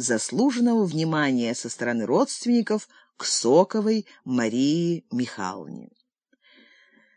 заслуженного внимания со стороны родственников к Соковой Марии Михайловне.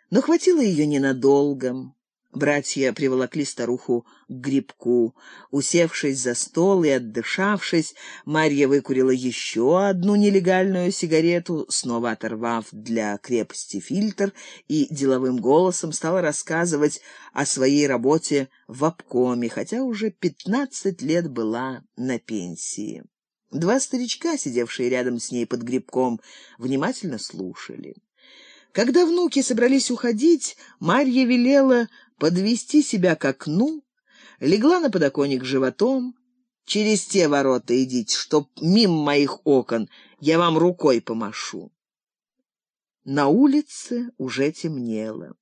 Но хватило ее ненадолго. Братья приволокли старуху к грибку. Усевшись за стол и отдышавшись, Марья выкурила еще одну нелегальную сигарету, снова оторвав для крепости фильтр, и деловым голосом стала рассказывать о своей работе в обкоме, хотя уже пятнадцать лет была на пенсии. Два старичка, сидевшие рядом с ней под грибком, внимательно слушали. Когда внуки собрались уходить, Марья велела подвести себя к окну, легла на подоконник животом. «Через те ворота идите, чтоб мимо моих окон я вам рукой помашу». На улице уже темнело.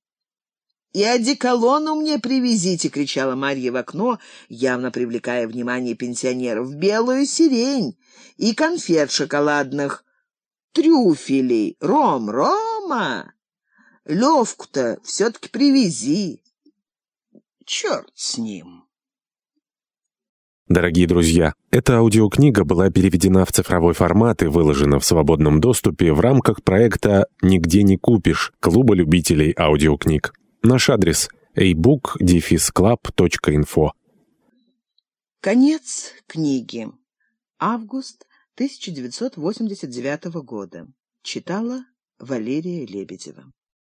«И одеколону мне привезите!» — кричала Марья в окно, явно привлекая внимание пенсионеров. «Белую сирень и конфет шоколадных, трюфелей, ром, рома! Левку-то все-таки привези!» Черт с ним. Дорогие друзья, эта аудиокнига была переведена в цифровой формат и выложена в свободном доступе в рамках проекта «Нигде не купишь» Клуба любителей аудиокниг. Наш адрес – ebook-club.info Конец книги. Август 1989 года. Читала Валерия Лебедева.